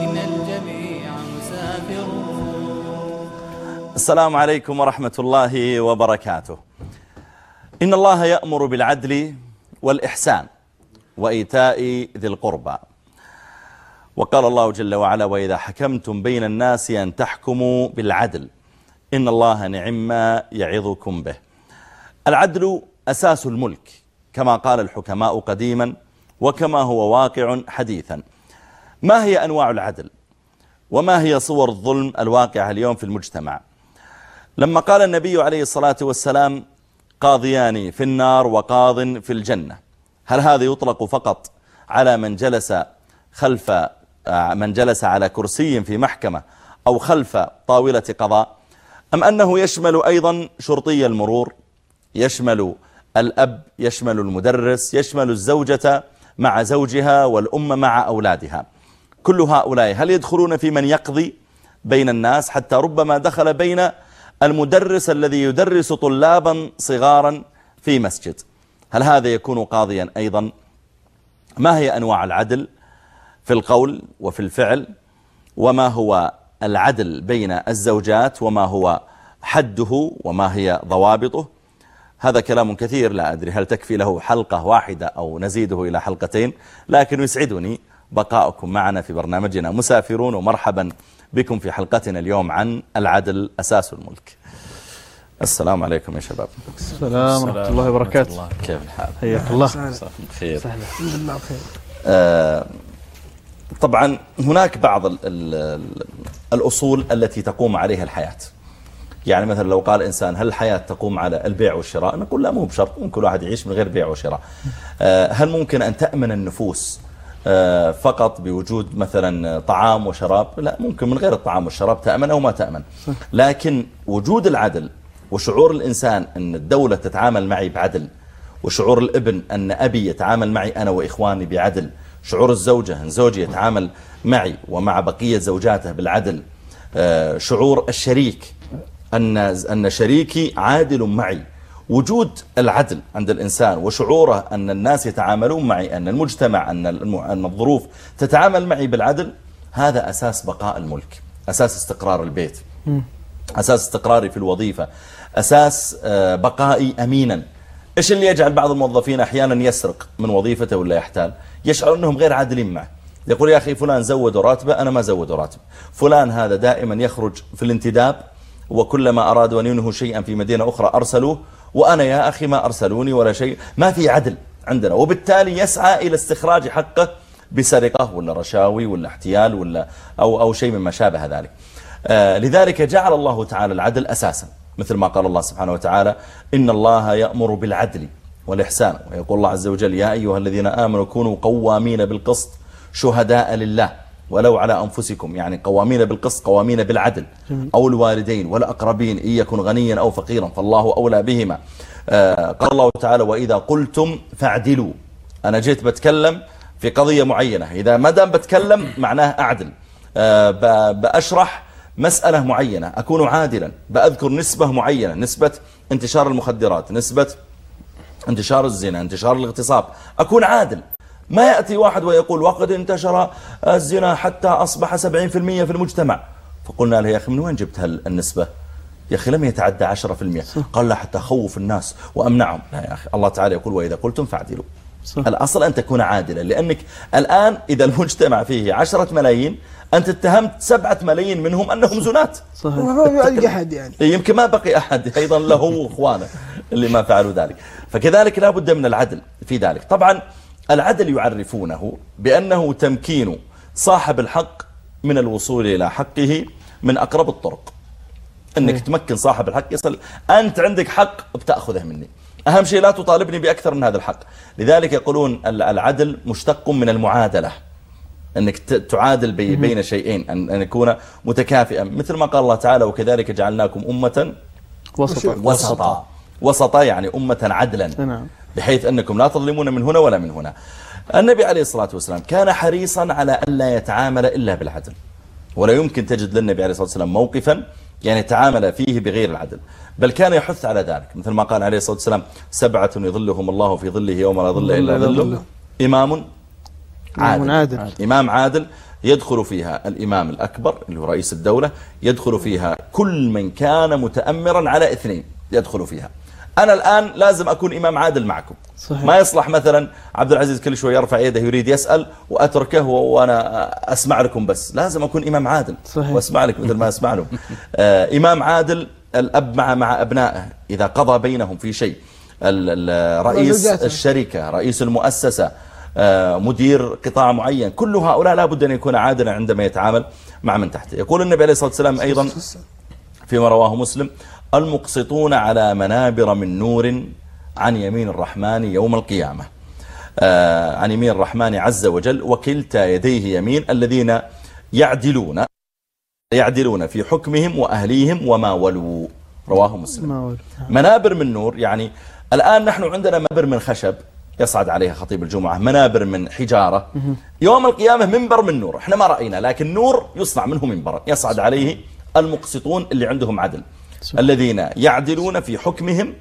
إن الجميع مسافرون. السلام عليكم ورحمة الله وبركاته. إن الله يأمر بالعدل والإحسان وإيتاء ذي القربى. وقال الله جل وعلا وإذا حكمتم بين الناس أن تحكموا بالعدل إن الله نعم يعظكم به. العدل أساس الملك كما قال الحكماء قديما وكما هو واقع حديثا. ما هي أنواع العدل؟ وما هي صور الظلم الواقعة اليوم في المجتمع؟ لما قال النبي عليه الصلاة والسلام قاضيان في النار وقاض في الجنة. هل هذا يطلق فقط على من جلس خلف من جلس على كرسي في محكمة أو خلف طاولة قضاء؟ أم أنه يشمل أيضا شرطي المرور؟ يشمل الأب يشمل المدرس يشمل الزوجة مع زوجها والأم مع أولادها. كل هؤلاء هل يدخلون في من يقضي بين الناس حتى ربما دخل بين المدرس الذي يدرس طلابا صغارا في مسجد؟ هل هذا يكون قاضيا أيضا؟ ما هي أنواع العدل في القول وفي الفعل؟ وما هو العدل بين الزوجات؟ وما هو حده؟ وما هي ضوابطه؟ هذا كلام كثير لا أدري هل تكفي له حلقة واحدة أو نزيده إلى حلقتين لكن يسعدني بقاؤكم معنا في برنامجنا. مسافرون ومرحبا بكم في حلقتنا اليوم عن العدل أساس الملك. السلام عليكم يا شباب. السلام ورحمة الله وبركاته. كيف الحال؟ حياك الله. خير الحمد لله بخير آه، طبعا هناك بعض ال ال الأصول التي تقوم عليها الحياة. يعني مثلا لو قال إنسان هل الحياة تقوم على البيع والشراء؟ نقول لا مو بشرط ممكن واحد يعيش من غير بيع وشراء. آه، هل ممكن أن تأمن النفوس آه، فقط بوجود مثلا طعام وشراب؟ لا ممكن من غير الطعام والشراب تأمن أو ما تأمن. لكن وجود العدل وشعور الإنسان أن الدولة تتعامل معي بعدل وشعور الإبن أن أبي يتعامل معي أنا وإخواني بعدل شعور الزوجة أن زوجي يتعامل معي ومع بقية زوجاته بالعدل آه، شعور الشريك أن أن شريكي عادل معي. وجود العدل عند الإنسان وشعوره أن الناس يتعاملون معي أن المجتمع أن أن الظروف تتعامل معي بالعدل هذا أساس بقاء الملك أساس استقرار البيت أساس استقراري في الوظيفة أساس آه، بقائي أمينا. إيش اللي يجعل بعض الموظفين أحيانا يسرق من وظيفته ولا يحتال؟ يشعر أنهم غير عادلين معه. يقول يا أخي فلان زود راتبه أنا ما زود راتبه. فلان هذا دائما يخرج في الانتداب وكلما أرادوا أن ينهوا شيئا في مدينة أخرى أرسلوه وأنا يا أخي ما أرسلوني ولا شيء ما في عدل عندنا. وبالتالي يسعى إلى استخراج حقه بسرقة ولا رشاوي ولا احتيال ولا أو, أو شيء مما شابه ذلك. آه، لذلك جعل الله تعالى العدل أساسا. مثل ما قال الله سبحانه وتعالى إن الله يأمر بالعدل والإحسان. ويقول الله عز وجل يا أيها الذين آمنوا كونوا قوامين بالقسط شهداء لله. ولو على أنفسكم يعني قوامين بالقسط قوامين بالعدل أو الوالدين والأقربين إن يكن غنيا أو فقيرا فالله أولى بهما. آه، قال الله تعالى وإذا قلتم فاعدلوا. أنا جيت بتكلم في قضية معينة. إذا ما دام بتكلم معناه أعدل. آه، بأشرح مسألة معينة أكون عادلا. بأذكر نسبة معينة نسبة انتشار المخدرات نسبة انتشار الزنا انتشار الاغتصاب أكون عادل. ما يأتي واحد ويقول وقد انتشر الزنا حتى أصبح 70% في المجتمع. فقلنا له يا أخي من وين جبت هالنسبة؟ يا أخي لم يتعدى 10% قال لا حتى خوف الناس وأمنعهم. لا يا أخي الله تعالى يقول وإذا قلتم فاعدلوا. صح. الأصل أن تكون عادلا لأنك الآن إذا المجتمع فيه عشرة ملايين أنت اتهمت سبعة ملايين منهم أنهم زنات. صحيح أحد يعني. يمكن ما بقي أحد أيضا له وإخوانه اللي ما فعلوا ذلك. فكذلك لا بد من العدل في ذلك. طبعا العدل يعرفونه بأنه تمكين صاحب الحق من الوصول إلى حقه من أقرب الطرق. أنك تمكن صاحب الحق يصل أنت عندك حق؟ بتأخذه مني. أهم شيء لا تطالبني بأكثر من هذا الحق. لذلك يقولون ال- العدل مشتق من المعادلة. أنك تعادل بي- بين شيئين أن أن يكون متكافئا. مثل ما قال الله تعالى وكذلك جعلناكم أمة وسطا. وسطا. وسطا يعني أمة عدلا. نعم. بحيث أنكم لا تظلمون من هنا ولا من هنا. النبي عليه الصلاة والسلام كان حريصا على أن لا يتعامل إلا بالعدل. ولا يمكن تجد للنبي عليه الصلاة والسلام موقفا يعني تعامل فيه بغير العدل. بل كان يحث على ذلك. مثل ما قال عليه الصلاة والسلام سبعة يظلهم الله في ظله يوم لا ظل إلا ظله. إمام إمام عادل. إمام عادل يدخل فيها الإمام الأكبر اللي هو رئيس الدولة يدخل فيها كل من كان متأمرا على اثنين يدخل فيها. أنا الآن لازم أكون إمام عادل معكم صحيح. ما يصلح مثلا عبد العزيز كل شوي يرفع يده يريد يسأل وأتركه وأنا أسمع لكم بس لازم أكون إمام عادل صحيح. وأسمع لك مثل ما أسمع لهم آه إمام عادل الأب مع مع أبنائه إذا قضى بينهم في شيء رئيس. الشركة رئيس المؤسسة آه، مدير قطاع معين كل هؤلاء لابد أن يكون عادلا عندما يتعامل مع من تحته يقول النبي عليه الصلاة والسلام أيضا فيما رواه مسلم المقسطون على منابر من نور عن يمين الرحمن يوم القيامة. آه، عن يمين الرحمن عز وجل وكلتا يديه يمين الذين يعدلون يعدلون في حكمهم وأهليهم وما ولوا. رواه مسلم. أقول منابر من نور يعني الآن نحن عندنا منابر من خشب يصعد عليها خطيب الجمعة منابر من حجارة. يوم القيامة منبر من نور إحنا ما رأينا لكن نور يصنع منه منبرا يصعد عليه المقسطون اللي عندهم عدل. الذين يعدلون في حكمهم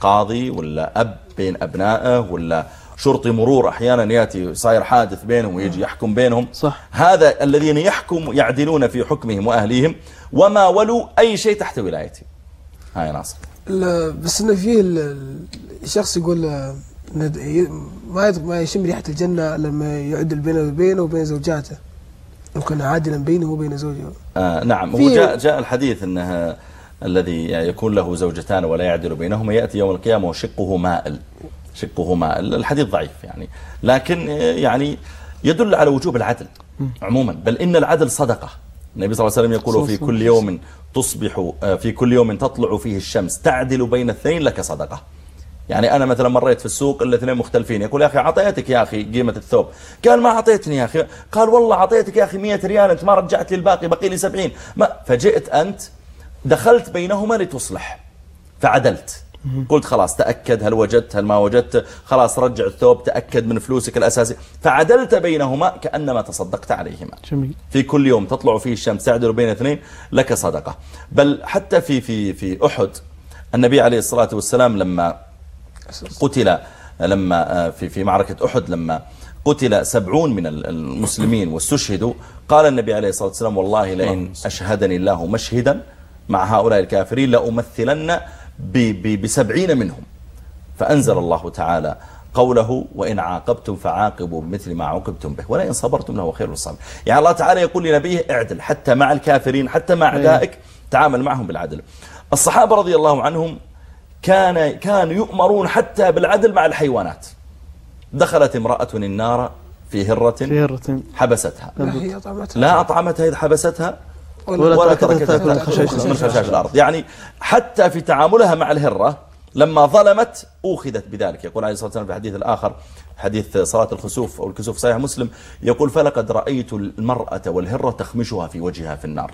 قاضي ولا أب بين أبنائه ولا شرطي مرور أحيانا يأتي صاير حادث بينهم ويجي يحكم بينهم. صح. هذا الذين يحكم يعدلون في حكمهم وأهليهم وما ولوا أي شيء تحت ولايته هاي ناصر. لا، بس إنه فيه ال- ال- الشخص يقول ما ما يشم ريحة الجنة لما يعدل بينه وبينه وبين زوجاته. وكان عادلا بينه وبين زوجه. آه نعم. هو جاء, جاء الحديث أنه الذي يكون له زوجتان ولا يعدل بينهما يأتي يوم القيامة وشقه مائل شقه مائل. الحديث ضعيف يعني. لكن يعني يدل على وجوب العدل عموما. بل إن العدل صدقة. النبي صلى الله عليه وسلم يقول في كل يوم تصبح آه، في كل يوم تطلع فيه الشمس تعدل بين اثنين لك صدقة. يعني أنا مثلا مريت في السوق الاثنين مختلفين. يقول يا أخي عطيتك يا أخي قيمة الثوب. قال ما عطيتني يا أخي. قال والله عطيتك يا أخي 100 ريال أنت ما رجعت لي الباقي بقي لي 70 ما فجئت أنت دخلت بينهما لتصلح. فعدلت. قلت خلاص تأكد هل وجدت هل ما وجدت. خلاص رجع الثوب تأكد من فلوسك الأساسي. فعدلت بينهما كأنما تصدقت عليهما. جميل. في كل يوم تطلع فيه الشمس تعدل بين اثنين لك صدقة. بل حتى في في في أحد النبي عليه الصلاة والسلام لما قتل لما في في معركة أحد لما قتل سبعون من المسلمين واستشهدوا قال النبي عليه الصلاة والسلام والله لئن أشهدني الله مشهدا مع هؤلاء الكافرين لأمثلن بسبعين منهم. فأنزل الله تعالى قوله وإن عاقبتم فعاقبوا بمثل ما عوقبتم به ولئن صبرتم لهو خير للصابرين. يعني الله تعالى يقول لنبيه اعدل حتى مع الكافرين حتى مع أعدائك تعامل معهم بالعدل. الصحابة رضي الله عنهم كان كانوا يؤمرون حتى بالعدل مع الحيوانات. دخلت امرأة النار في هرة في هرة. حبستها. لا هي طعمتها. لا أطعمتها إذ حبستها ولا تأكل تأكل خشاش من خشاش الأرض. يعني حتى في تعاملها مع الهرة لما ظلمت أوخذت بذلك. يقول عليه الصلاة والسلام في الحديث الآخر حديث صلاة الخسوف أو الكسوف صحيح مسلم يقول فلقد رأيت المرأة والهرة تخمشها في وجهها في النار.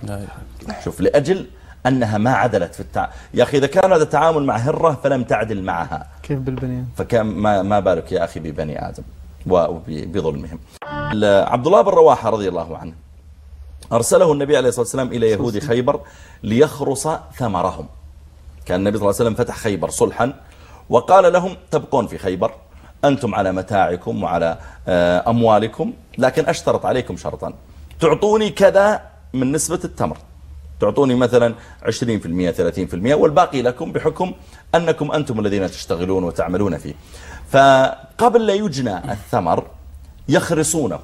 شوف لأجل أنها ما عدلت في التع... يا أخي إذا كان هذا التعامل مع هرة فلم تعدل معها. كيف بالبنين؟ فكان ما, ما بالك يا أخي ببني آدم وبظلمهم عبد الله بن رواحة رضي الله عنه أرسله النبي عليه الصلاة والسلام إلى يهود خيبر ليخرص ثمرهم. كان النبي صلى الله عليه وسلم فتح خيبر صلحا وقال لهم تبقون في خيبر أنتم على متاعكم وعلى آه، أموالكم لكن أشترط عليكم شرطا. تعطوني كذا من نسبة التمر. تعطوني مثلا 20% 30% والباقي لكم بحكم أنكم أنتم الذين تشتغلون وتعملون فيه. فقبل لا يجنى الثمر يخرصونه.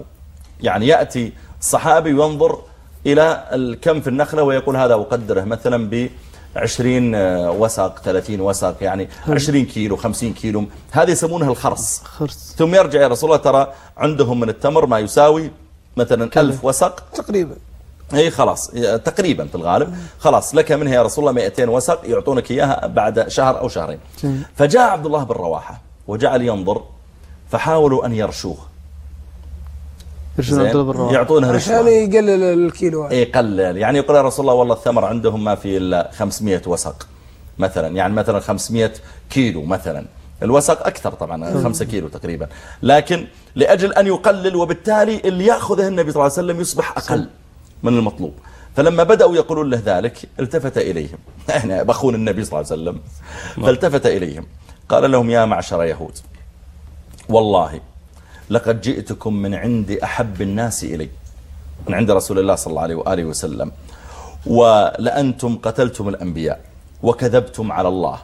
يعني يأتي الصحابي وينظر إلى الكم في النخلة ويقول هذا أقدره مثلا ب 20 وسق 30 وسق يعني 20 كيلو 50 كيلو هذه يسمونها الخرص. خرص. ثم يرجع يا رسول الله ترى عندهم من التمر ما يساوي مثلا ألف وسق تقريبا. إي خلاص تقريبا في الغالب. خلاص لك منها يا رسول الله 200 وسق يعطونك إياها بعد شهر أو شهرين. فجاء عبد الله بن رواحه وجعل ينظر فحاولوا أن يرشوه. يرجون زين؟ عبد الله بن رواحه يعطونه عشان رشوة. يقلل الكيلو. هذا. يقلل يعني يقول يا رسول الله والله الثمر عندهم ما في إلا 500 وسق مثلا. يعني مثلا 500 كيلو مثلا. الوسق أكثر طبعا 5 كيلو تقريبا. لكن لأجل أن يقلل وبالتالي اللي يأخذه النبي صلى الله عليه وسلم يصبح أقل من المطلوب. فلما بدأوا يقولون له ذلك التفت إليهم. إحنا بخون النبي صلى الله عليه وسلم. فالتفت إليهم. قال لهم يا معشر يهود والله لقد جئتكم من عند أحب الناس إلي من عند رسول الله صلى الله عليه وآله وسلم. ولأنتم قتلتم الأنبياء وكذبتم على الله.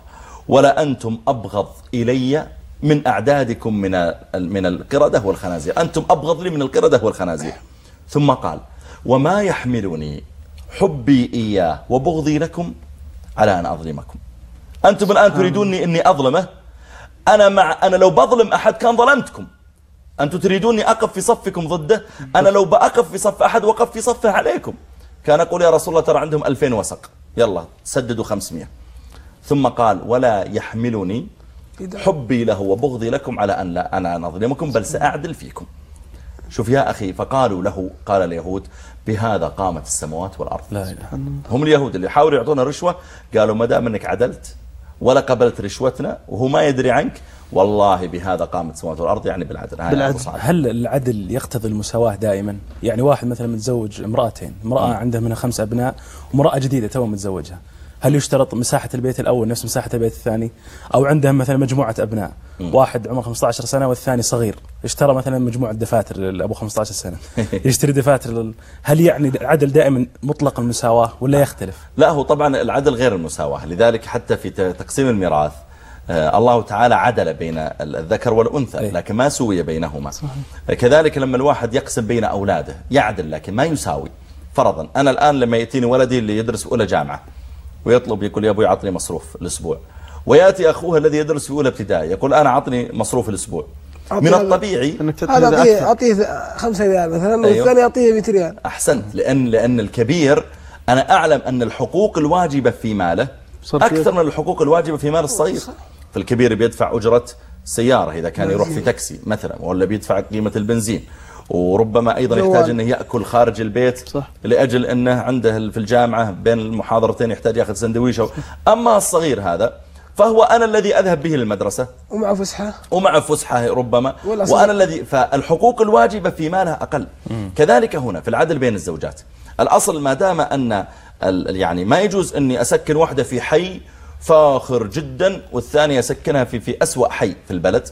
ولأنتم أبغض إلي من أعدادكم من من القردة والخنازير. أنتم أبغض لي من القردة والخنازير. ثم قال وما يحملني حبي إياه وبغضي لكم على أن أظلمكم. أنتم الآن تريدوني أني أظلمه؟ أنا مع أنا لو بظلم أحد كان ظلمتكم. أنتم تريدوني أقف في صفكم ضده؟ أنا لو بأقف في صف أحد وقف في صفه عليكم. كان أقول يا رسول الله ترى عندهم ألفين وسق. يلا سددوا خمسمية. ثم قال ولا يحملني حبي له وبغضي لكم على أن لا أنا أظلمكم بل سأعدل فيكم. شوف يا أخي فقالوا له قال اليهود بهذا قامت السماوات والأرض. لا إله هم اليهود اللي حاولوا يعطونا رشوة قالوا ما دام إنك عدلت ولا قبلت رشوتنا وهو ما يدري عنك والله بهذا قامت السماوات والأرض يعني بالعدل. هاي بالعدل. هل العدل يقتضي المساواة دائما؟ يعني واحد مثلا متزوج امرأتين امرأة عندها منها خمس أبناء وامرأة جديدة تو متزوجها. هل يشترط مساحة البيت الأول نفس مساحة البيت الثاني؟ أو عندهم مثلا مجموعة أبناء. واحد عمره 15 سنة والثاني صغير. اشترى مثلا مجموعة دفاتر لأبو 15 سنة. يشتري دفاتر لل... هل يعني العدل دائما مطلق المساواة ولا يختلف؟ لا هو طبعا العدل غير المساواة. لذلك حتى في ت- تقسيم الميراث الله تعالى عدل بين ال- الذكر والأنثى أي. لكن ما سوي بينهما. كذلك لما الواحد يقسم بين أولاده يعدل لكن ما يساوي فرضا. أنا الآن لما يأتيني ولدي اللي يدرس في أولى جامعة ويطلب يقول يا أبوي عطني مصروف الأسبوع. ويأتي أخوه الذي يدرس في أولى ابتدائي يقول أنا عطني مصروف الأسبوع. من. الطبيعي هذا أكثر. أعطيه 5 ريال مثلا أيوه. والثاني أعطيه 100 ريال. أحسنت لأن لأن الكبير أنا أعلم أن الحقوق الواجبة في ماله أكثر من الحقوق الواجبة في مال الصغير. فالكبير بيدفع أجرة سيارة إذا كان يروح في تاكسي مثلا ولا بيدفع قيمة البنزين. وربما أيضا. يحتاج أنه يأكل خارج البيت صح. لأجل أنه عنده في الجامعة بين المحاضرتين يحتاج يأخذ سندويشة أما الصغير هذا فهو أنا الذي أذهب به للمدرسة. ومعه فسحة. ومع فسحة ربما. وأنا الذي فالحقوق الواجبة في مالها أقل. كذلك هنا في العدل بين الزوجات. الأصل ما دام أن يعني ما يجوز أني أسكن واحدة في حي فاخر جدا والثانية أسكنها في في أسوأ حي في البلد.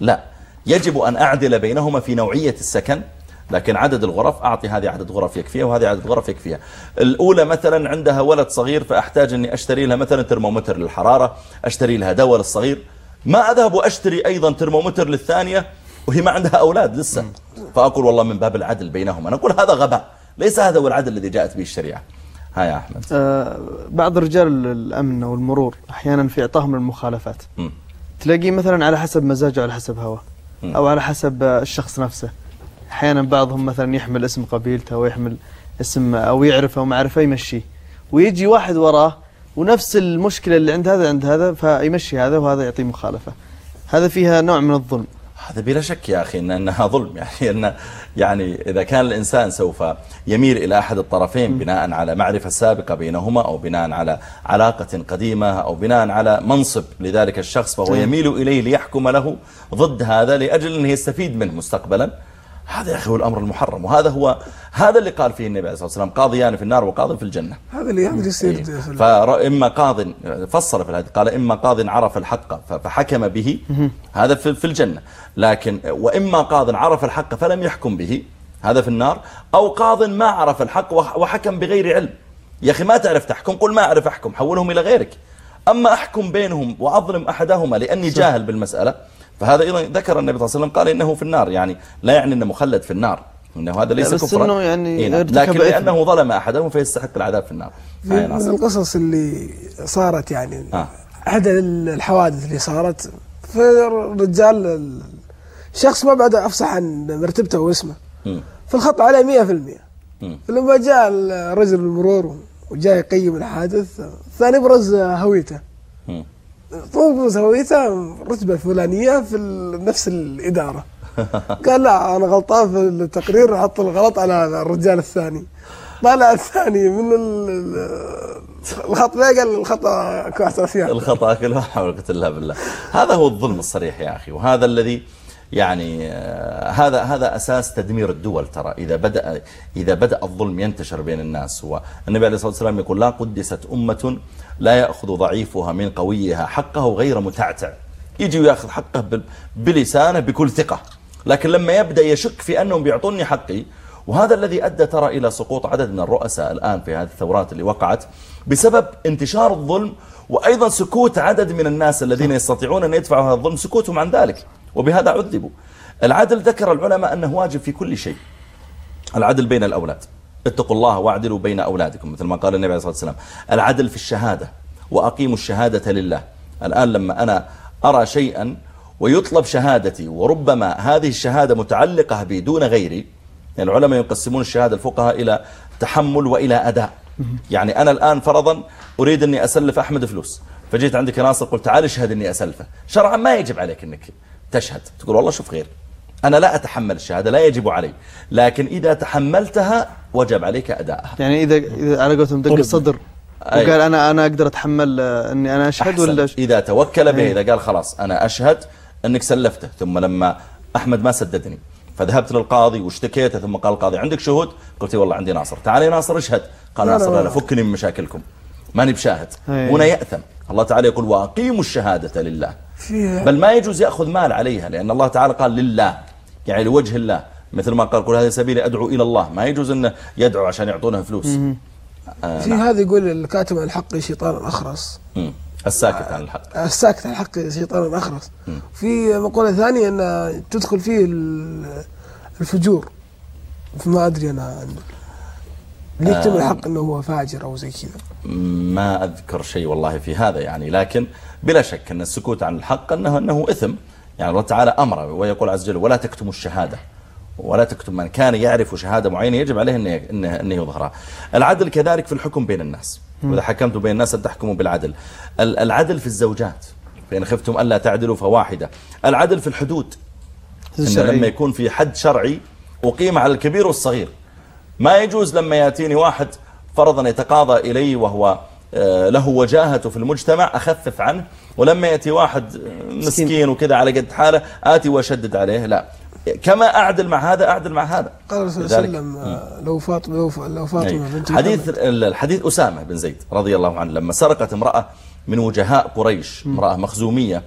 لا يجب أن أعدل بينهما في نوعية السكن لكن عدد الغرف أعطي هذه عدد غرف يكفيها وهذه عدد غرف يكفيها. الأولى مثلا عندها ولد صغير فأحتاج أني أشتري لها مثلا ترمومتر للحرارة أشتري لها دواء للصغير. ما أذهب وأشتري أيضا ترمومتر للثانية وهي ما عندها أولاد لسه. فأقول والله من باب العدل بينهما. نقول هذا غباء ليس هذا هو العدل الذي جاءت به الشريعة. ها يا أحمد. آه بعض رجال الأمن والمرور أحيانا في اعطائهم المخالفات. تلاقيه مثلا على حسب مزاجه على حسب هواه. أو على حسب الشخص نفسه. أحيانا بعضهم مثلا يحمل اسم قبيلته ويحمل اسم أو يعرفه ومعرفه يمشيه. ويجي واحد وراه ونفس المشكلة اللي عند هذا عند هذا فيمشي هذا وهذا يعطيه مخالفة. هذا فيها نوع من الظلم. هذا بلا شك يا أخي إن أنها ظلم. يعني أن يعني إذا كان الإنسان سوف يميل إلى أحد الطرفين بناء على معرفة سابقة بينهما أو بناء على علاقة قديمة أو بناء على منصب لذلك الشخص فهو يميل إليه ليحكم له ضد هذا لأجل أنه يستفيد منه مستقبلا. هذا يا أخي هو الأمر المحرم وهذا هو هذا اللي قال فيه النبي عليه الصلاة والسلام قاضيان في النار وقاض في الجنة. هذا اللي هذا يصير فإما قاض فصل في الحديث قال إما قاض عرف الحق فحكم به هذا في في الجنة. لكن وإما قاض عرف الحق فلم يحكم به هذا في النار أو قاض ما عرف الحق وح- وحكم بغير علم. يا أخي ما تعرف تحكم قل ما أعرف أحكم حولهم إلى غيرك. أما أحكم بينهم وأظلم أحدهما لأني جاهل بالمسألة فهذا أيضا ذكر النبي صلى الله عليه وسلم قال إنه في النار يعني لا يعني أنه مخلد في النار إنه هذا ليس بس كفرا يعني إيه. ارتكب لكن. لأنه ظلم أحدهم فيستحق العذاب في النار من ناصر. القصص اللي صارت يعني آه. أحد الحوادث اللي صارت فالرجال ال- شخص ما بعد أفصح عن مرتبته واسمه. فالخط عليه 100% مم. فلما جاء الرجل المرور وجاء يقيم الحادث الثاني برز هويته برز هويته رتبة فلانية في نفس الإدارة. قال لا أنا غلطان في التقرير حط الغلط على الرجال الثاني. طالع الثاني من ال- ال- الخط ما قال الخطا فيها الخطأ كله حول الله بالله. هذا هو الظلم الصريح يا أخي وهذا الذي يعني آه، هذا هذا أساس تدمير الدول ترى. إذا بدأ إذا بدأ الظلم ينتشر بين الناس والنبي عليه الصلاة والسلام يقول لا قدست أمة لا يأخذ ضعيفها من قويها حقه غير متعتع. يجي ويأخذ حقه بلسانه بكل ثقة. لكن لما يبدأ يشك في أنهم بيعطوني حقي وهذا الذي أدى ترى إلى سقوط عدد من الرؤساء الآن في هذه الثورات اللي وقعت بسبب انتشار الظلم وأيضا سكوت عدد من الناس الذين يستطيعون أن يدفعوا هذا الظلم سكوتهم عن ذلك وبهذا عذبوا. العدل ذكر العلماء أنه واجب في كل شيء. العدل بين الأولاد. اتقوا الله واعدلوا بين أولادكم مثل ما قال النبي عليه الصلاة والسلام. العدل في الشهادة وأقيموا الشهادة لله. الآن لما أنا أرى شيئا ويطلب شهادتي وربما هذه الشهادة متعلقة بي دون غيري يعني العلماء يقسمون الشهادة الفقهاء إلى تحمل وإلى أداء. يعني أنا الآن فرضا أريد أني أسلف أحمد فلوس فجيت عندك ناصر قلت تعال اشهد أني أسلفه. شرعا ما يجب عليك أنك تشهد تقول والله شوف غير أنا لا أتحمل الشهادة لا يجب علي. لكن إذا تحملتها وجب عليك أداءها. يعني إذا إذا على قولتهم دق. الصدر. وقال أنا أنا أقدر أتحمل آه، إني أنا أشهد أحسن. ولا ش- إذا توكل به أي. إذا قال خلاص أنا أشهد أنك سلفته. ثم لما أحمد ما سددني فذهبت للقاضي واشتكيته ثم قال القاضي عندك شهود؟ قلت والله عندي ناصر. تعال يا ناصر اشهد. قال لا، ناصر لا, لا. فكني من مشاكلكم. ماني بشاهد. أي. هنا يأثم. الله تعالى يقول وأقيموا الشهادة لله. بل ما يجوز يأخذ مال عليها لأن الله تعالى قال لله. يعني لوجه الله. مثل ما قال قل هذه سبيلي أدعو إلى الله. ما يجوز أنه يدعو عشان يعطونه فلوس. آه في نعم. هذا يقول الكاتم عن الحق شيطان اخرس. الساكت عن الحق. الساكت عن الحق شيطان اخرس في مقولة ثانية أن تدخل فيه ال- الفجور. فما أدري أنا. اللي يكتم الحق أنه هو فاجر أو زي كذا. ما أذكر شيء والله في هذا يعني لكن بلا شك أن السكوت عن الحق أنه, أنه إثم. يعني الله تعالى أمر ويقول عز وجل ولا تكتموا الشهادة ولا تكتم من كان يعرف شهادة معينة يجب عليه أنه, أنه, يظهرها. العدل كذلك في الحكم بين الناس. وإذا حكمتم بين الناس أن تحكموا بالعدل. ال- العدل في الزوجات. فإن خفتم ألا تعدلوا فواحدة. العدل في الحدود. إن. لما يكون في حد شرعي أقيم على الكبير والصغير. ما يجوز لما يأتيني واحد فرضا يتقاضى إلي وهو آه، له وجاهته في المجتمع أخفف عنه ولما يأتي واحد مسكين وكذا على قد حاله آتي وأشدد عليه. لا. كما أعدل مع هذا أعدل مع هذا. قال الرسول صلى الله عليه وسلم آه، لو فاطمه لو ف- لو أي. فاطمه بنت حديث الحديث أسامة بن زيد رضي الله عنه لما سرقت امرأة من وجهاء قريش امرأة مخزومية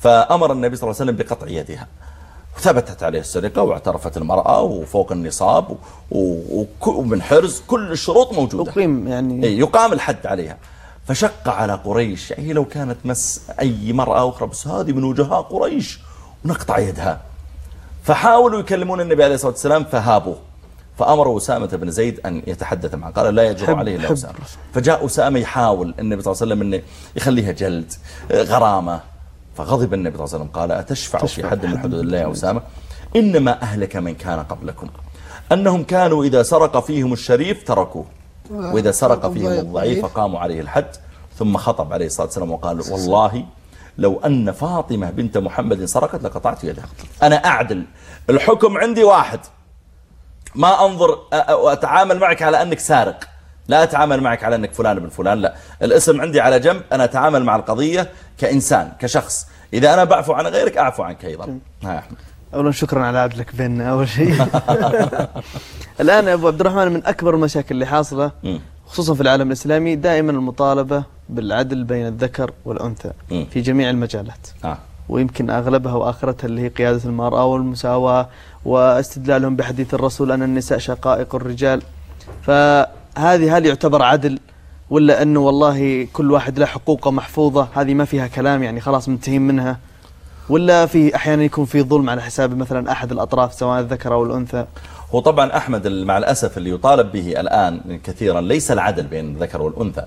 فأمر النبي صلى الله عليه وسلم بقطع يدها. ثبتت عليه السرقة واعترفت المرأة وفوق النصاب ومن حرز كل الشروط موجودة. أقيم يعني. يقام الحد عليها. فشق على قريش. يعني لو كانت مس أي مرأة أخرى بس هذه من وجهاء قريش ونقطع يدها. فحاولوا يكلمون النبي عليه الصلاة والسلام فهابوه فأمروا أسامة بن زيد أن يتحدث معه. قال لا يجر عليه إلا أسامة. فجاء أسامة يحاول النبي صلى الله عليه وسلم أنه يخليها جلد غرامة. فغضب النبي صلى الله عليه وسلم قال أتشفع في حد من حد حدود الله يا أسامة؟ إنما أهلك من كان قبلكم. أنهم كانوا إذا سرق فيهم الشريف تركوه. وإذا سرق فيهم الضعيف قاموا عليه الحد ثم خطب عليه الصلاة والسلام وقال والله لو أن فاطمة بنت محمد سرقت لقطعت يدها. أنا أعدل. الحكم عندي واحد. ما أنظر وأتعامل معك على أنك سارق. لا أتعامل معك على أنك فلان بن فلان لا. الاسم عندي على جنب أنا أتعامل مع القضية كإنسان كشخص. إذا أنا بعفو عن غيرك أعفو عنك أيضا. ها يا أحمد. اولا شكرا على عدلك بيننا أول شيء الآن أبو عبد الرحمن من أكبر المشاكل اللي حاصلة. خصوصا في العالم الإسلامي دائما المطالبة بالعدل بين الذكر والأنثى. في جميع المجالات آه. ويمكن أغلبها وآخرتها اللي هي قيادة المرأة والمساواة واستدلالهم بحديث الرسول أن النساء شقائق الرجال فهذه هل يعتبر عدل ولا انه والله كل واحد له حقوقه محفوظة هذه ما فيها كلام يعني خلاص منتهين منها ولا في أحيانا يكون في ظلم على حساب مثلا أحد الأطراف سواء الذكر أو الأنثى؟ هو طبعا أحمد مع الأسف اللي يطالب به الآن كثيرا ليس العدل بين الذكر والأنثى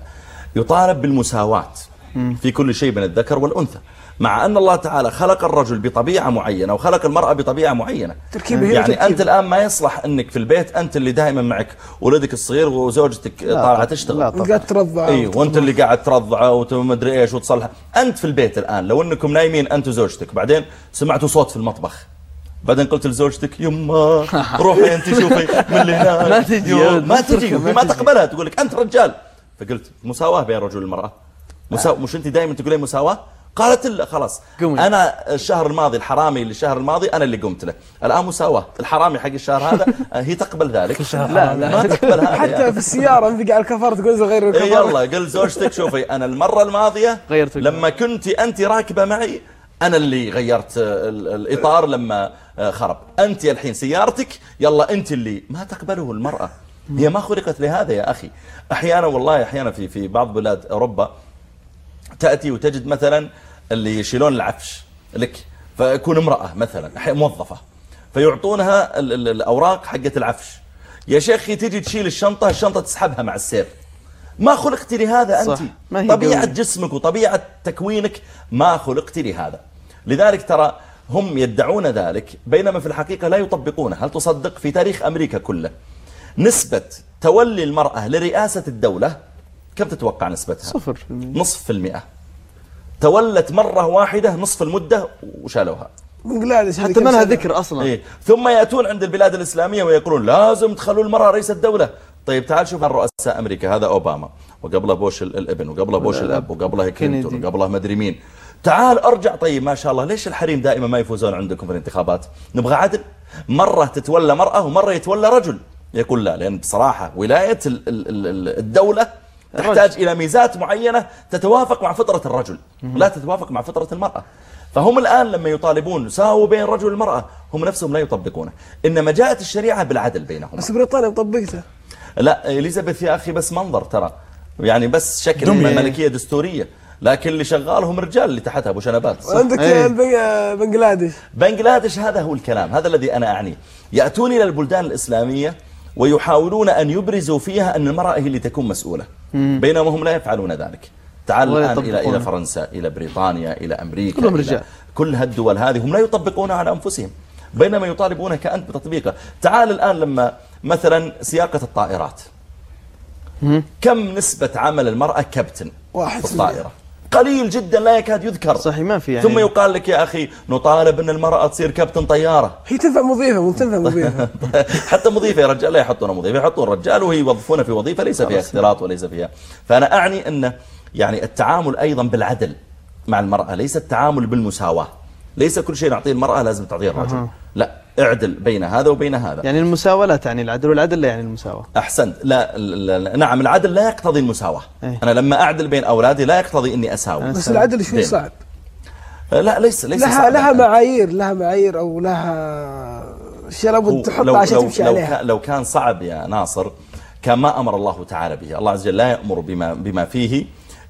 يطالب بالمساواة في كل شيء بين الذكر والأنثى. مع أن الله تعالى خلق الرجل بطبيعة معينة وخلق المرأة بطبيعة معينة. تركيبة هي يعني تركيبة. أنت الآن ما يصلح أنك في البيت أنت اللي دائما معك ولدك الصغير وزوجتك طالعة. تشتغل. لا طبعاً. قاعد ترضع. إي وأنت اللي قاعد ترضعه ومدري إيش وتصلحه أنت في البيت الآن لو أنكم نايمين أنت وزوجتك بعدين سمعتوا صوت في المطبخ. بعدين قلت لزوجتك يما روحي أنت شوفي من اللي هناك. ما تجي ما تجي ما. تقبلها. تقول لك أنت رجال. فقلت مساواة بين الرجل والمراه مساو مش أنت دائما تقولين مساواة؟ قالت لا خلاص. قومي. أنا الشهر الماضي الحرامي اللي الشهر الماضي أنا اللي قمت له. الآن مساواه الحرامي حق الشهر هذا آه، هي تقبل ذلك. لا لا ما تقبل هذا حتى يعني. في السيارة انت قاعد الكفر تقول غير الكفر. يلا قل زوجتك شوفي أنا المرة الماضية غيرت. لما كنت أنت راكبة معي أنا اللي غيرت ال- الإطار لما آه، خرب. أنت الحين سيارتك يلا أنت اللي. ما تقبله المرأة. هي ما خلقت لهذا يا أخي. أحيانا والله أحيانا في في بعض بلاد أوروبا تأتي وتجد مثلا اللي يشيلون العفش لك فيكون امرأة مثلا موظفة. فيعطونها ال- ال- الأوراق حقة العفش. يا شيخي تجي تشيل الشنطة الشنطة تسحبها مع السير ما خلقت لهذا. أنت. طبيعة. جسمك وطبيعة تكوينك ما خلقت لهذا. لذلك ترى هم يدعون ذلك بينما في الحقيقة لا يطبقونه. هل تصدق في تاريخ أمريكا كله نسبة تولي المرأة لرئاسة الدولة كم تتوقع نسبتها؟ صفر. نصف في المئة. تولت مرة واحدة نصف المدة وشالوها. بنجلاديش حتى ما لها؟ ذكر أصلا. إيه. ثم يأتون عند البلاد الإسلامية ويقولون لازم تخلوا المرأة رئيس الدولة. طيب تعال شوف رؤساء أمريكا. هذا أوباما وقبله بوش ال- الابن وقبله بوش الأب وقبله كلينتون. وقبله مدري مين. تعال أرجع. طيب ما شاء الله ليش الحريم دائما ما يفوزون عندكم في الانتخابات؟ نبغى عدل. مرة تتولى مرأة ومرة يتولى رجل. يقول لا لأن بصراحة ولاية ال- تحتاج إلى ميزات معينة تتوافق مع فطرة الرجل. لا تتوافق مع فطرة المرأة. فهم الآن لما يطالبون ساووا بين الرجل والمرأة هم نفسهم لا يطبقونه. إنما جاءت الشريعة بالعدل بينهم بس بريطانيا مطبقتها لا إليزابيث يا أخي بس منظر ترى. يعني بس شكل. ملكية دستورية. لكن اللي شغالهم رجال اللي تحتها أبو شنبات وعندك إيه. البن- بنجلاديش. بنغلاديش هذا هو الكلام هذا الذي أنا أعنيه يأتون إلى البلدان الإسلامية ويحاولون أن يبرزوا فيها أن المرأة هي اللي تكون مسؤولة. بينما هم لا يفعلون ذلك. تعال الآن إلى إلى. فرنسا إلى بريطانيا إلى أمريكا كلهم إلى رجال. كل هالدول هذه هم لا يطبقونها على أنفسهم. بينما يطالبونك أنت بتطبيقه تعال الآن لما مثلا سياقة الطائرات. كم نسبة عمل المرأة كابتن في. الطائرة؟ قليل جدا لا يكاد يذكر. صحيح ما في يعني. ثم يقال لك يا أخي نطالب أن المرأة تصير كابتن طيارة. هي تنفع مضيفة مو تنفع مضيفة. حتى مضيفة يا رجال لا يحطون مضيفة يحطون رجال وهي يوظفونه في وظيفة ليس فيها اختلاط وليس فيها. فأنا أعني أن يعني التعامل أيضا بالعدل مع المرأة ليس التعامل بالمساواة. ليس كل شيء نعطيه المرأة لازم تعطيه الرجل. لا اعدل بين هذا وبين هذا. يعني المساواة لا تعني العدل والعدل لا يعني المساواة. أحسنت. لا, لا, لا نعم العدل لا يقتضي المساواة. إيه. أنا لما أعدل بين أولادي لا يقتضي أني أساوي. بس العدل شوي دين. صعب. لا ليس ليس لها صعباً. لها معايير لها معايير أو لها هو لابد تحطها لو, عشان تمشي لو, عليها. كان لو كان صعب يا ناصر كان ما أمر الله تعالى به. الله عز وجل لا يأمر بما, بما فيه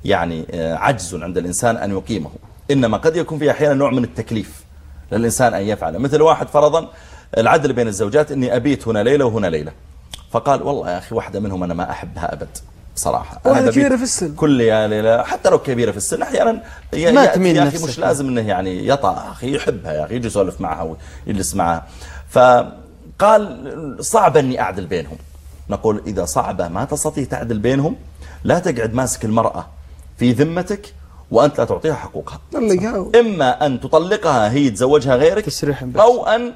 يعني آه، عجز عند الإنسان أن يقيمه. إنما قد يكون فيه أحيانا نوع من التكليف للإنسان أن يفعله مثل واحد فرضا العدل بين الزوجات أني أبيت هنا ليلة وهنا ليلة. فقال والله يا أخي واحدة منهم أنا ما أحبها أبد. واحدة ببيت كبيرة في السن. كل يا ليلة حتى لو كبيرة في السن أحيانا ما تميل يا أخي. مش لازم أنه يعني يطأ أخي يحبها يا أخي يجي يسولف معها ويجلس معها. فقال صعب أني أعدل بينهم. نقول إذا صعبة ما تستطيع تعدل بينهم لا تقعد ماسك المرأة في ذمتك وأنت لا تعطيها حقوقها طلقها إما أن تطلقها هي تزوجها غيرك تسريح بس. أو أن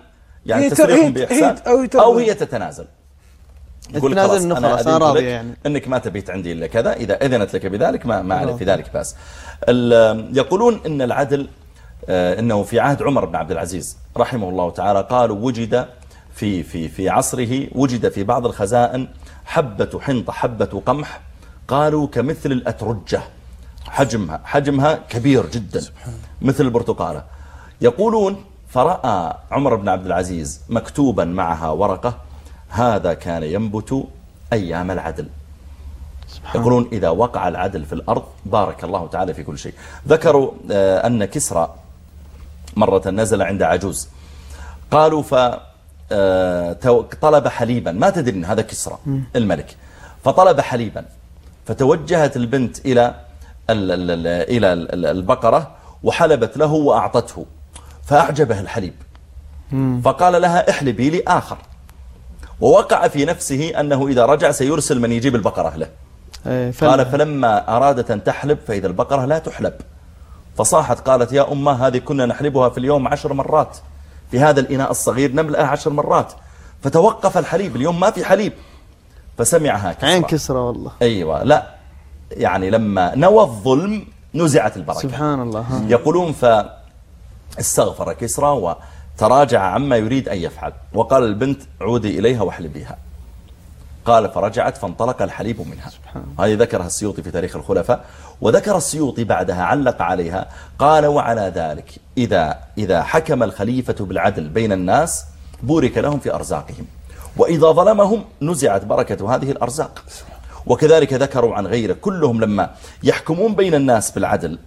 يعني هي ت- تسريح هي- بإحسان أو. أو هي تتنازل يقول تتنازل خلاص أنا أذنت راضية لك يعني. أنك ما تبيت عندي إلا كذا إذا أذنت لك بذلك ما, ما عليه في ذلك بأس يقولون إن العدل آه، إنه في عهد عمر بن عبد العزيز رحمه الله تعالى قالوا وجد في في في عصره وجد في بعض الخزائن حبة حنطة حبة قمح قالوا كمثل الأترجة حجمها حجمها كبير جدا مثل البرتقالة. يقولون فرأى عمر بن عبد العزيز مكتوبا معها ورقة هذا كان ينبت أيام العدل. يقولون إذا وقع العدل في الأرض بارك الله تعالى في كل شيء. ذكروا آه، أن كسرى مرة نزل عند عجوز. قالوا ف آه، حليبا. ما تدري إن هذا كسرى الملك. فطلب حليبا فتوجهت البنت إلى إلى ال- ال- البقرة وحلبت له وأعطته فأعجبه الحليب. فقال لها احلبي لي آخر ووقع في نفسه أنه إذا رجع سيرسل من يجيب البقرة له. إيه، قال فلما أرادت أن تحلب فإذا البقرة لا تحلب. فصاحت قالت يا أمة هذه كنا نحلبها في اليوم عشر مرات في هذا الإناء الصغير نملأها عشر مرات. فتوقف الحليب اليوم ما في حليب. فسمعها كسرى. عين كسرى والله. أيوة لا يعني لما نوى الظلم نزعت البركة. سبحان الله. يقولون فاستغفر كسرى وتراجع عما يريد أن يفعل. وقال البنت عودي إليها واحلبيها قال فرجعت فانطلق الحليب منها. هذه ذكرها السيوطي في تاريخ الخلفاء. وذكر السيوطي بعدها علق عليها قال وعلى ذلك إذا, إذا حكم الخليفة بالعدل بين الناس بورك لهم في أرزاقهم. وإذا ظلمهم نزعت بركة هذه الأرزاق. وكذلك ذكروا عن غيره. كلهم لما يحكمون بين الناس بالعدل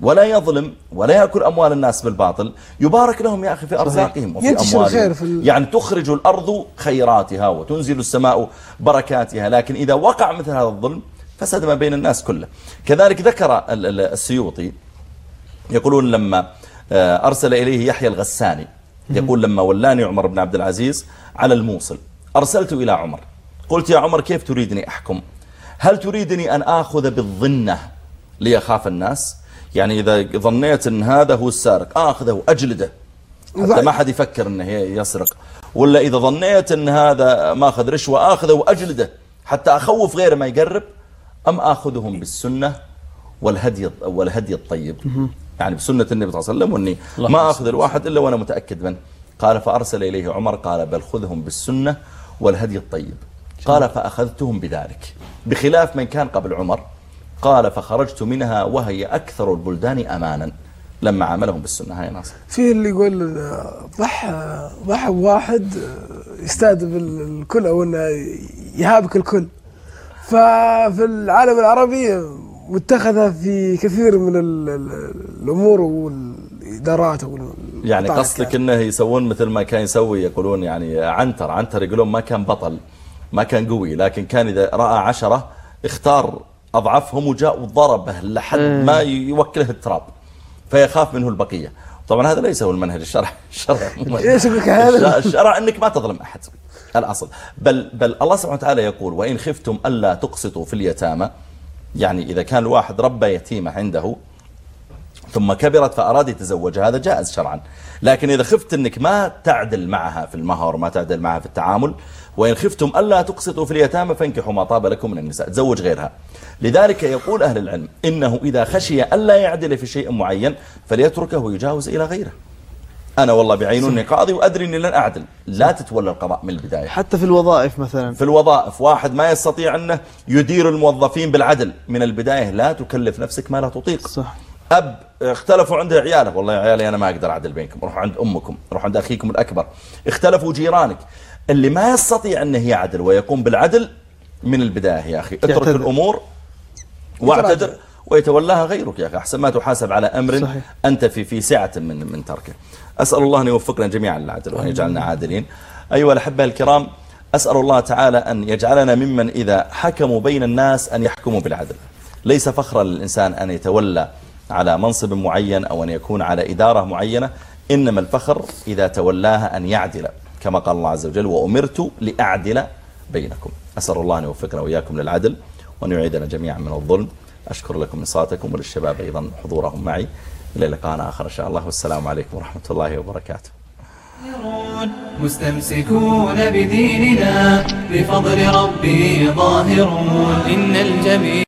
ولا يظلم ولا يأكل أموال الناس بالباطل يبارك لهم يا أخي في أرزاقهم وفي أموالهم. ال- يعني تخرج الأرض خيراتها وتنزل السماء بركاتها لكن إذا وقع مثل هذا الظلم فسد ما بين الناس كله. كذلك ذكر ال- ال- السيوطي يقولون لما آه، أرسل إليه يحيى الغساني يقول لما ولاني عمر بن عبد العزيز على الموصل أرسلت إلى عمر. قلت يا عمر كيف تريدني أحكم؟ هل تريدني أن آخذ بالظنة ليخاف الناس؟ يعني إذا ظنيت أن هذا هو السارق آخذه وأجلده حتى ما حد يفكر أنه يسرق. ولا إذا ظنيت أن هذا ماخذ رشوة آخذه وأجلده. حتى أخوف غيره ما يقرب أم آخذهم بالسنة والهدي والهدي الطيب. يعني بسنة النبي صلى الله عليه وسلم وإني ما آخذ الواحد إلا وأنا متأكد منه قال فأرسل إليه عمر قال بل خذهم بالسنة والهدي الطيب. قال فأخذتهم بذلك. بخلاف من كان قبل عمر قال فخرجت منها وهي أكثر البلدان امانا. لما عاملهم بالسنة. هاي ناصر. في اللي يقول آه، ضح آه، ضح بواحد آه، يستهدف ال- الكل أو إنه يهابك الكل. ففي العالم العربي متخذة في كثير من ال- ال- الأمور والإدارات أو يعني قصدك إنه يسوون مثل ما كان يسوي يقولون يعني عنتر عنتر يقولون ما كان بطل. ما كان قوي لكن كان إذا رأى عشرة اختار أضعفهم وجاء وضربه لحد ما يوكله التراب فيخاف منه البقية. طبعا هذا ليس هو المنهج الشرع بك هذا؟ الشرع إنك ما تظلم أحد الأصل. بل بل الله سبحانه وتعالى يقول وإن خفتم ألا تقسطوا في اليتامى. يعني إذا كان الواحد ربى يتيمة عنده ثم كبرت فأراد يتزوجها هذا جائز شرعا. لكن إذا خفت أنك ما تعدل معها في المهر ما تعدل معها في التعامل وإن خفتم ألا تقسطوا في اليتامى فانكحوا ما طاب لكم من النساء. تزوج غيرها. لذلك يقول أهل العلم إنه إذا خشي ألا يعدل في شيء معين فليتركه ويجاوز إلى غيره. أنا والله بعينوني قاضي وأدري أني لن أعدل. لا تتولى القضاء من البداية. حتى في الوظائف مثلا. في الوظائف واحد ما يستطيع أنه يدير الموظفين بالعدل. من البداية لا تكلف نفسك ما لا تطيق. صح. أب اختلفوا عند عياله. والله يا عيالي أنا ما أقدر أعدل بينكم روحوا عند أمكم روحوا عند أخيكم الأكبر. اختلفوا جيرانك. اللي ما يستطيع أنه يعدل ويقوم بالعدل من البداية يا أخي. اترك. الأمور واعتذر ويتولاها غيرك يا أخي. أحسن ما تحاسب على أمر صحيح. أنت في في سعة من من تركه. أسأل الله أن يوفقنا جميعا للعدل وأن يجعلنا عادلين. أيها الأحبة الكرام أسأل الله تعالى أن يجعلنا ممن إذا حكموا بين الناس أن يحكموا بالعدل. ليس فخرا للإنسان أن يتولى على منصب معين أو أن يكون على إدارة معينة إنما الفخر إذا تولاها أن يعدل كما قال الله عز وجل وأمرت لأعدل بينكم. أسأل الله أن يوفقنا وإياكم للعدل وأن يعيدنا جميعا من الظلم. أشكر لكم نصاتكم وللشباب أيضا حضورهم معي. إلى لقاءنا آخر إن شاء الله. والسلام عليكم ورحمة الله وبركاته. مستمسكون بديننا بفضل ربي ظاهرون. إن الجميع